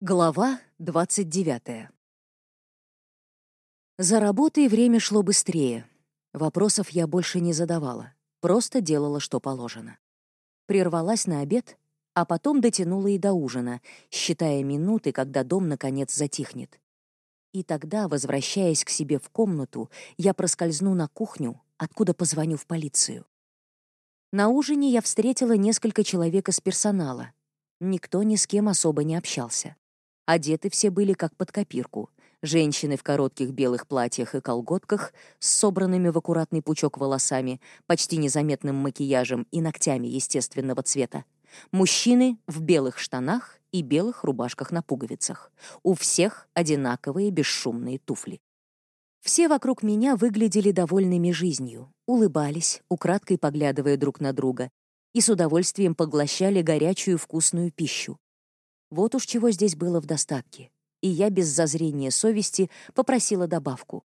Глава 29. За работой время шло быстрее. Вопросов я больше не задавала, просто делала, что положено. Прервалась на обед, а потом дотянула и до ужина, считая минуты, когда дом наконец затихнет. И тогда, возвращаясь к себе в комнату, я проскользну на кухню, откуда позвоню в полицию. На ужине я встретила несколько человек из персонала. Никто ни с кем особо не общался. Одеты все были как под копирку. Женщины в коротких белых платьях и колготках с собранными в аккуратный пучок волосами, почти незаметным макияжем и ногтями естественного цвета. Мужчины в белых штанах и белых рубашках на пуговицах. У всех одинаковые бесшумные туфли. Все вокруг меня выглядели довольными жизнью, улыбались, украдкой поглядывая друг на друга, и с удовольствием поглощали горячую вкусную пищу. Вот уж чего здесь было в достатке. И я без зазрения совести попросила добавку.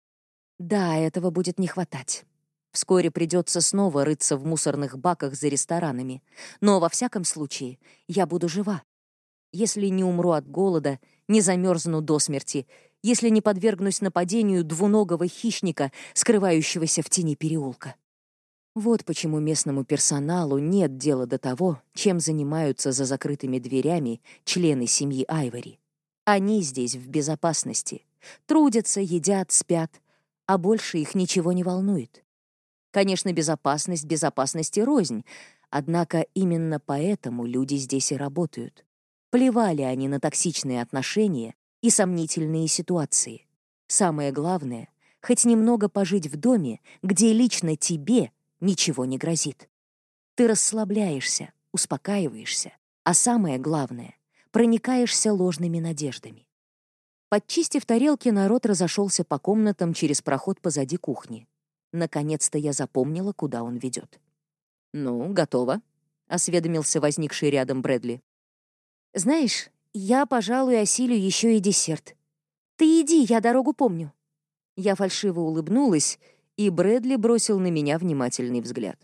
Да, этого будет не хватать. Вскоре придется снова рыться в мусорных баках за ресторанами. Но во всяком случае я буду жива. Если не умру от голода, не замерзну до смерти, если не подвергнусь нападению двуногого хищника, скрывающегося в тени переулка. Вот почему местному персоналу нет дела до того, чем занимаются за закрытыми дверями члены семьи Айвори. Они здесь в безопасности. Трудятся, едят, спят, а больше их ничего не волнует. Конечно, безопасность безопасности рознь, однако именно поэтому люди здесь и работают. Плевали они на токсичные отношения и сомнительные ситуации. Самое главное — хоть немного пожить в доме, где лично тебе — ничего не грозит. Ты расслабляешься, успокаиваешься, а самое главное — проникаешься ложными надеждами. Подчистив тарелки, народ разошелся по комнатам через проход позади кухни. Наконец-то я запомнила, куда он ведет. «Ну, готово», — осведомился возникший рядом Брэдли. «Знаешь, я, пожалуй, осилю еще и десерт. Ты иди, я дорогу помню». Я фальшиво улыбнулась и Брэдли бросил на меня внимательный взгляд.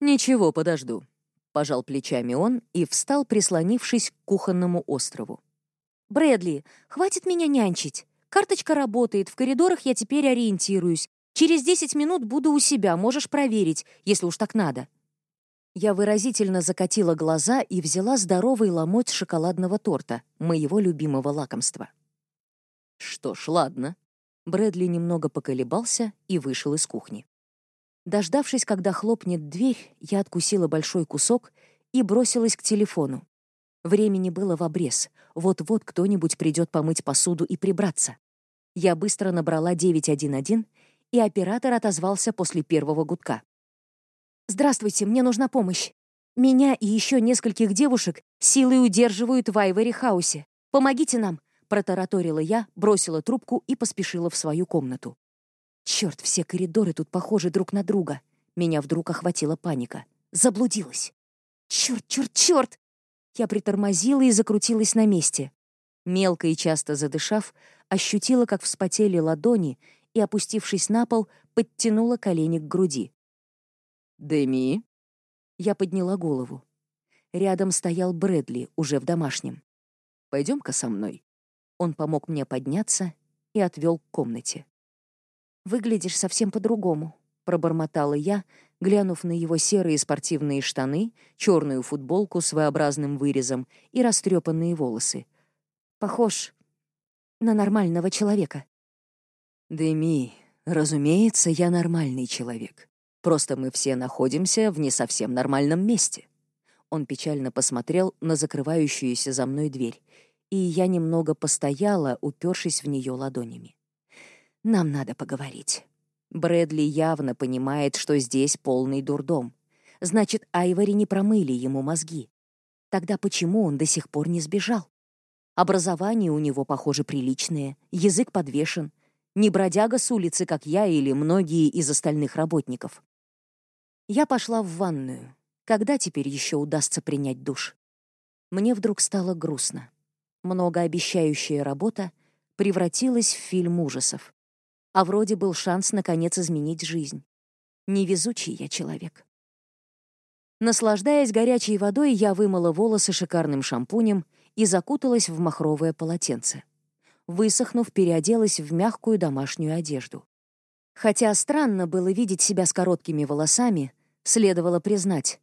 «Ничего, подожду», — пожал плечами он и встал, прислонившись к кухонному острову. «Брэдли, хватит меня нянчить. Карточка работает, в коридорах я теперь ориентируюсь. Через десять минут буду у себя, можешь проверить, если уж так надо». Я выразительно закатила глаза и взяла здоровый ломоть шоколадного торта, моего любимого лакомства. «Что ж, ладно», Брэдли немного поколебался и вышел из кухни. Дождавшись, когда хлопнет дверь, я откусила большой кусок и бросилась к телефону. Времени было в обрез. Вот-вот кто-нибудь придет помыть посуду и прибраться. Я быстро набрала 911, и оператор отозвался после первого гудка. «Здравствуйте, мне нужна помощь. Меня и еще нескольких девушек силой удерживают в Айвори-хаусе. Помогите нам, Протараторила я, бросила трубку и поспешила в свою комнату. Черт, все коридоры тут похожи друг на друга. Меня вдруг охватила паника. Заблудилась. Черт, черт, черт! Я притормозила и закрутилась на месте. Мелко и часто задышав, ощутила, как вспотели ладони и, опустившись на пол, подтянула колени к груди. «Деми?» Я подняла голову. Рядом стоял Брэдли, уже в домашнем. «Пойдем-ка со мной». Он помог мне подняться и отвел к комнате. «Выглядишь совсем по-другому», — пробормотала я, глянув на его серые спортивные штаны, черную футболку с V-образным вырезом и растрепанные волосы. «Похож на нормального человека». «Дэми, разумеется, я нормальный человек. Просто мы все находимся в не совсем нормальном месте». Он печально посмотрел на закрывающуюся за мной дверь и я немного постояла, упершись в нее ладонями. «Нам надо поговорить». Брэдли явно понимает, что здесь полный дурдом. Значит, Айвори не промыли ему мозги. Тогда почему он до сих пор не сбежал? Образование у него, похоже, приличное, язык подвешен. Не бродяга с улицы, как я или многие из остальных работников. Я пошла в ванную. Когда теперь еще удастся принять душ? Мне вдруг стало грустно многообещающая работа превратилась в фильм ужасов. А вроде был шанс, наконец, изменить жизнь. Невезучий я человек. Наслаждаясь горячей водой, я вымыла волосы шикарным шампунем и закуталась в махровое полотенце. Высохнув, переоделась в мягкую домашнюю одежду. Хотя странно было видеть себя с короткими волосами, следовало признать,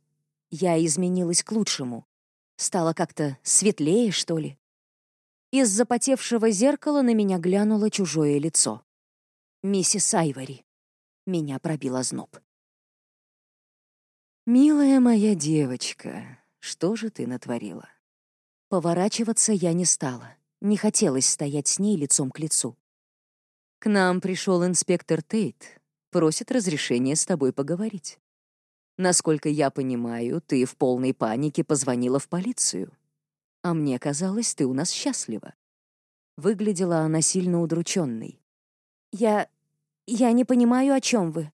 я изменилась к лучшему. Стало как-то светлее, что ли. Из запотевшего зеркала на меня глянуло чужое лицо. Миссис Айвори. Меня пробила зноб. «Милая моя девочка, что же ты натворила?» Поворачиваться я не стала. Не хотелось стоять с ней лицом к лицу. «К нам пришел инспектор Тейт. Просит разрешения с тобой поговорить. Насколько я понимаю, ты в полной панике позвонила в полицию. А мне казалось, ты у нас счастлива». Выглядела она сильно удрученной. «Я... я не понимаю, о чем вы».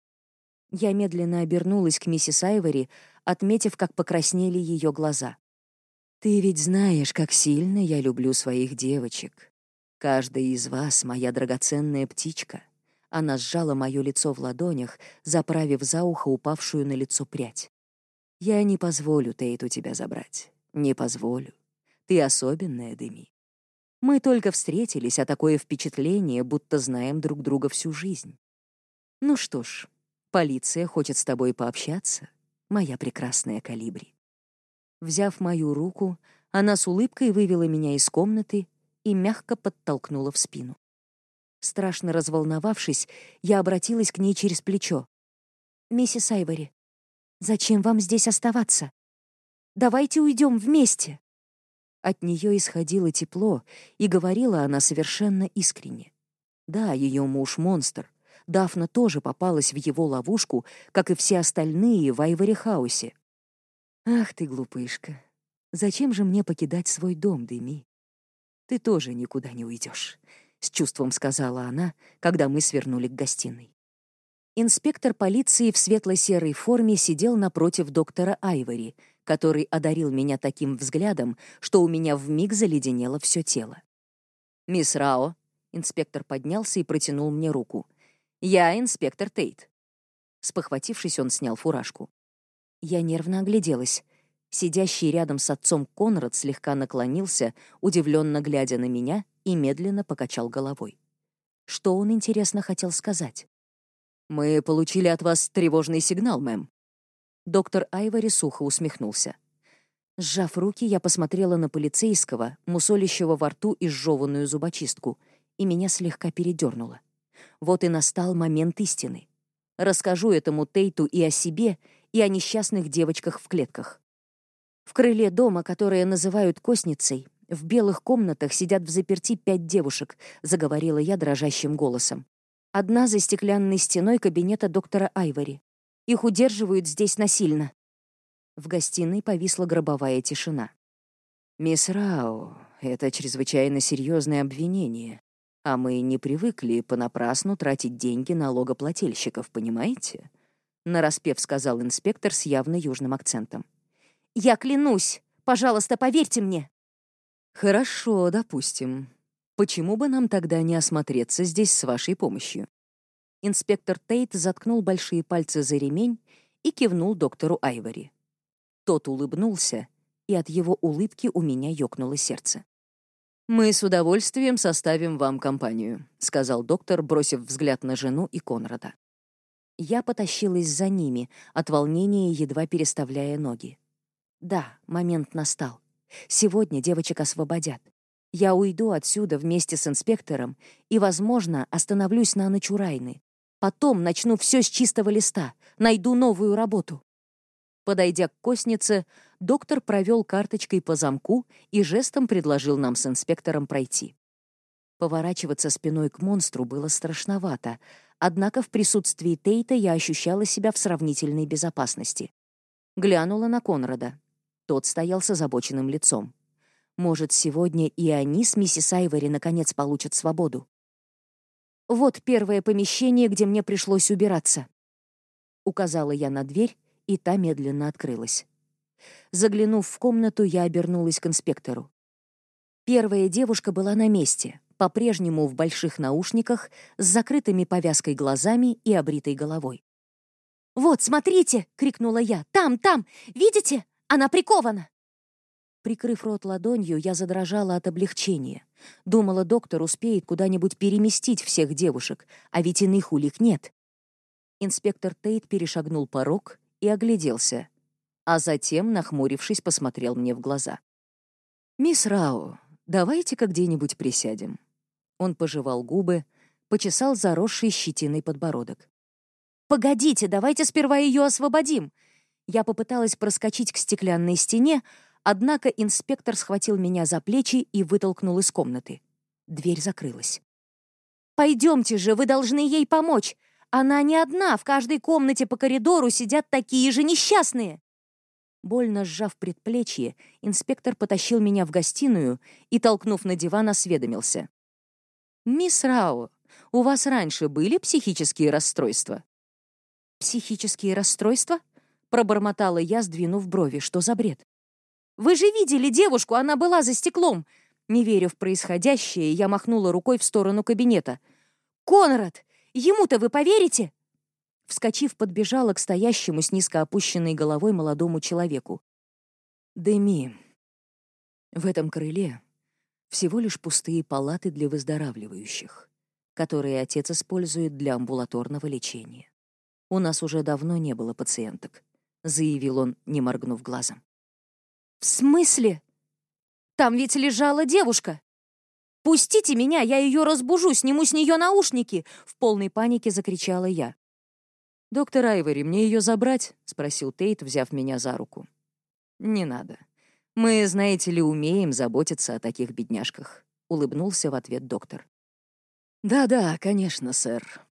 Я медленно обернулась к миссис Айвори, отметив, как покраснели ее глаза. «Ты ведь знаешь, как сильно я люблю своих девочек. Каждая из вас — моя драгоценная птичка». Она сжала мое лицо в ладонях, заправив за ухо упавшую на лицо прядь. «Я не позволю Тейту тебя забрать. Не позволю. Ты особенная, Деми. Мы только встретились, а такое впечатление, будто знаем друг друга всю жизнь. Ну что ж, Полиция хочет с тобой пообщаться, моя прекрасная калибри. Взяв мою руку, она с улыбкой вывела меня из комнаты и мягко подтолкнула в спину. Страшно разволновавшись, я обратилась к ней через плечо. «Миссис Айвори, зачем вам здесь оставаться? Давайте уйдем вместе!» От нее исходило тепло, и говорила она совершенно искренне. Да, ее муж — монстр, Дафна тоже попалась в его ловушку, как и все остальные в Айвори-хаусе. «Ах ты, глупышка! Зачем же мне покидать свой дом, Деми? Ты тоже никуда не уйдешь», — с чувством сказала она, когда мы свернули к гостиной. Инспектор полиции в светло-серой форме сидел напротив доктора Айвори, который одарил меня таким взглядом, что у меня вмиг заледенело все тело. «Мисс Рао», — инспектор поднялся и протянул мне руку — «Я инспектор Тейт». Спохватившись, он снял фуражку. Я нервно огляделась. Сидящий рядом с отцом Конрад слегка наклонился, удивленно глядя на меня, и медленно покачал головой. Что он, интересно, хотел сказать? «Мы получили от вас тревожный сигнал, мэм». Доктор Айвори сухо усмехнулся. Сжав руки, я посмотрела на полицейского, мусолящего во рту изжеванную зубочистку, и меня слегка передернуло. Вот и настал момент истины. Расскажу этому Тейту и о себе, и о несчастных девочках в клетках. В крыле дома, которое называют косницей, в белых комнатах сидят в заперти пять девушек, заговорила я дрожащим голосом. Одна за стеклянной стеной кабинета доктора Айвори. Их удерживают здесь насильно. В гостиной повисла гробовая тишина. «Мисс Рау, это чрезвычайно серьезное обвинение а мы не привыкли понапрасну тратить деньги налогоплательщиков, понимаете?» Нараспев сказал инспектор с явно южным акцентом. «Я клянусь! Пожалуйста, поверьте мне!» «Хорошо, допустим. Почему бы нам тогда не осмотреться здесь с вашей помощью?» Инспектор Тейт заткнул большие пальцы за ремень и кивнул доктору Айвори. Тот улыбнулся, и от его улыбки у меня ёкнуло сердце. «Мы с удовольствием составим вам компанию», — сказал доктор, бросив взгляд на жену и Конрада. Я потащилась за ними, от волнения едва переставляя ноги. Да, момент настал. Сегодня девочек освободят. Я уйду отсюда вместе с инспектором и, возможно, остановлюсь на ночь у Райны. Потом начну все с чистого листа, найду новую работу. Подойдя к коснице, доктор провел карточкой по замку и жестом предложил нам с инспектором пройти. Поворачиваться спиной к монстру было страшновато, однако в присутствии Тейта я ощущала себя в сравнительной безопасности. Глянула на Конрада. Тот стоял с озабоченным лицом. Может, сегодня и они с миссис Айвори наконец получат свободу. «Вот первое помещение, где мне пришлось убираться», — указала я на дверь, и та медленно открылась. Заглянув в комнату, я обернулась к инспектору. Первая девушка была на месте, по-прежнему в больших наушниках, с закрытыми повязкой глазами и обритой головой. «Вот, смотрите!» — крикнула я. «Там, там! Видите? Она прикована!» Прикрыв рот ладонью, я задрожала от облегчения. Думала, доктор успеет куда-нибудь переместить всех девушек, а ведь иных улик нет. Инспектор Тейт перешагнул порог и огляделся, а затем, нахмурившись, посмотрел мне в глаза. «Мисс Рао, давайте-ка где-нибудь присядем». Он пожевал губы, почесал заросший щетиной подбородок. «Погодите, давайте сперва ее освободим!» Я попыталась проскочить к стеклянной стене, однако инспектор схватил меня за плечи и вытолкнул из комнаты. Дверь закрылась. «Пойдемте же, вы должны ей помочь! Она не одна, в каждой комнате по коридору сидят такие же несчастные!» Больно сжав предплечье, инспектор потащил меня в гостиную и, толкнув на диван, осведомился. «Мисс Рао, у вас раньше были психические расстройства?» «Психические расстройства?» — пробормотала я, сдвинув брови. «Что за бред?» «Вы же видели девушку, она была за стеклом!» Не веря в происходящее, я махнула рукой в сторону кабинета. «Конрад, ему-то вы поверите?» Вскочив, подбежала к стоящему с низко опущенной головой молодому человеку. «Деми, в этом крыле всего лишь пустые палаты для выздоравливающих, которые отец использует для амбулаторного лечения. У нас уже давно не было пациенток», — заявил он, не моргнув глазом. «В смысле? Там ведь лежала девушка!» «Пустите меня, я ее разбужу, сниму с нее наушники!» В полной панике закричала я. «Доктор Айвори, мне ее забрать?» — спросил Тейт, взяв меня за руку. «Не надо. Мы, знаете ли, умеем заботиться о таких бедняжках», — улыбнулся в ответ доктор. «Да-да, конечно, сэр.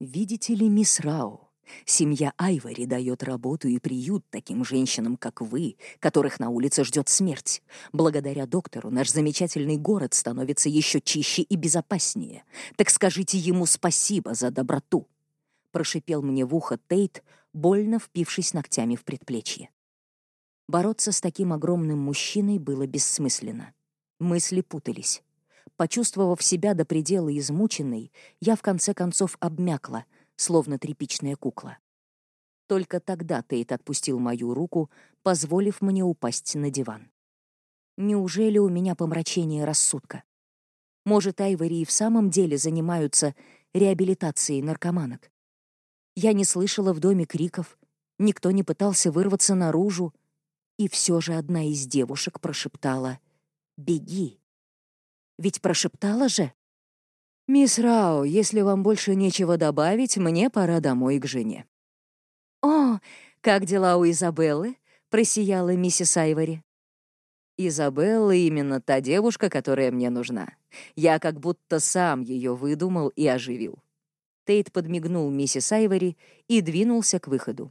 Видите ли, мисс Рау, семья Айвори дает работу и приют таким женщинам, как вы, которых на улице ждет смерть. Благодаря доктору наш замечательный город становится еще чище и безопаснее. Так скажите ему спасибо за доброту» прошипел мне в ухо Тейт, больно впившись ногтями в предплечье. Бороться с таким огромным мужчиной было бессмысленно. Мысли путались. Почувствовав себя до предела измученной, я в конце концов обмякла, словно тряпичная кукла. Только тогда Тейт отпустил мою руку, позволив мне упасть на диван. Неужели у меня помрачение рассудка? Может, Айвори и в самом деле занимаются реабилитацией наркоманок? Я не слышала в доме криков, никто не пытался вырваться наружу, и все же одна из девушек прошептала «Беги». Ведь прошептала же. «Мисс Рао, если вам больше нечего добавить, мне пора домой к жене». «О, как дела у Изабеллы?» — просияла миссис Айвори. Изабелла именно та девушка, которая мне нужна. Я как будто сам ее выдумал и оживил. Тейт подмигнул миссис Айвори и двинулся к выходу.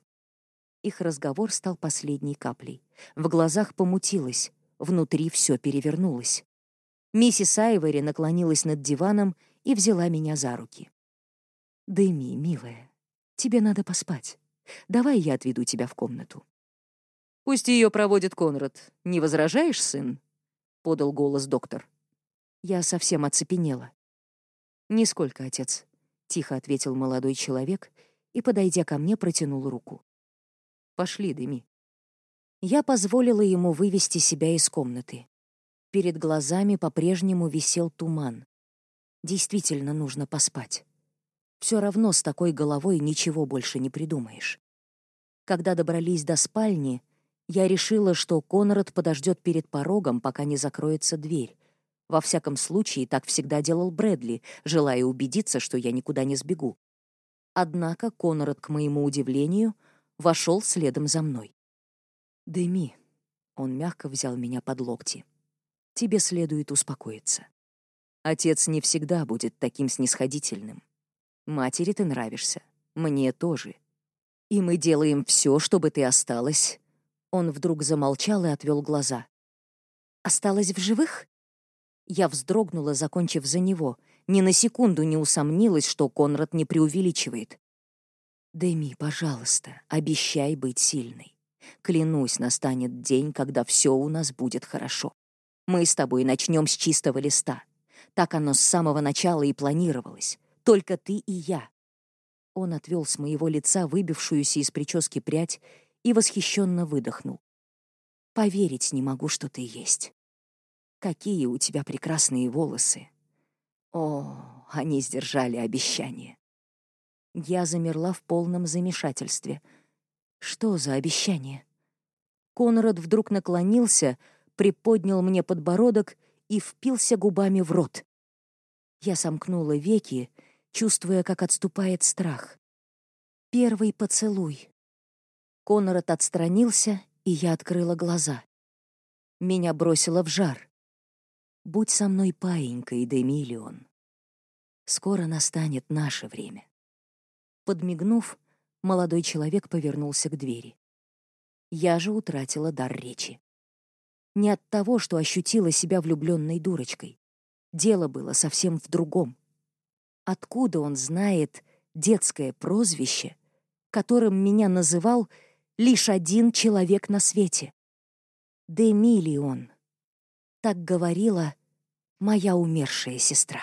Их разговор стал последней каплей. В глазах помутилось, внутри все перевернулось. Миссис Айвори наклонилась над диваном и взяла меня за руки. «Дэми, милая, тебе надо поспать. Давай я отведу тебя в комнату». «Пусть ее проводит Конрад. Не возражаешь, сын?» — подал голос доктор. Я совсем оцепенела. «Нисколько, отец. Тихо ответил молодой человек и, подойдя ко мне, протянул руку. «Пошли, Деми». Я позволила ему вывести себя из комнаты. Перед глазами по-прежнему висел туман. Действительно нужно поспать. Все равно с такой головой ничего больше не придумаешь. Когда добрались до спальни, я решила, что Конрад подождет перед порогом, пока не закроется дверь, во всяком случае, так всегда делал Брэдли, желая убедиться, что я никуда не сбегу. Однако Конрад, к моему удивлению, вошел следом за мной. «Дэми», — он мягко взял меня под локти, — «тебе следует успокоиться. Отец не всегда будет таким снисходительным. Матери ты нравишься, мне тоже. И мы делаем все, чтобы ты осталась». Он вдруг замолчал и отвел глаза. «Осталась в живых?» Я вздрогнула, закончив за него. Ни на секунду не усомнилась, что Конрад не преувеличивает. «Дэми, пожалуйста, обещай быть сильной. Клянусь, настанет день, когда все у нас будет хорошо. Мы с тобой начнем с чистого листа. Так оно с самого начала и планировалось. Только ты и я». Он отвел с моего лица выбившуюся из прически прядь и восхищенно выдохнул. Поверить не могу, что ты есть. Какие у тебя прекрасные волосы. О, они сдержали обещание. Я замерла в полном замешательстве. Что за обещание? Конрад вдруг наклонился, приподнял мне подбородок и впился губами в рот. Я сомкнула веки, чувствуя, как отступает страх. Первый поцелуй. Конрад отстранился, и я открыла глаза. Меня бросило в жар. Будь со мной паинькой, Демиллион. Скоро настанет наше время. Подмигнув, молодой человек повернулся к двери. Я же утратила дар речи. Не от того, что ощутила себя влюбленной дурочкой. Дело было совсем в другом. Откуда он знает детское прозвище, которым меня называл лишь один человек на свете? Демилион. Так говорила моя умершая сестра.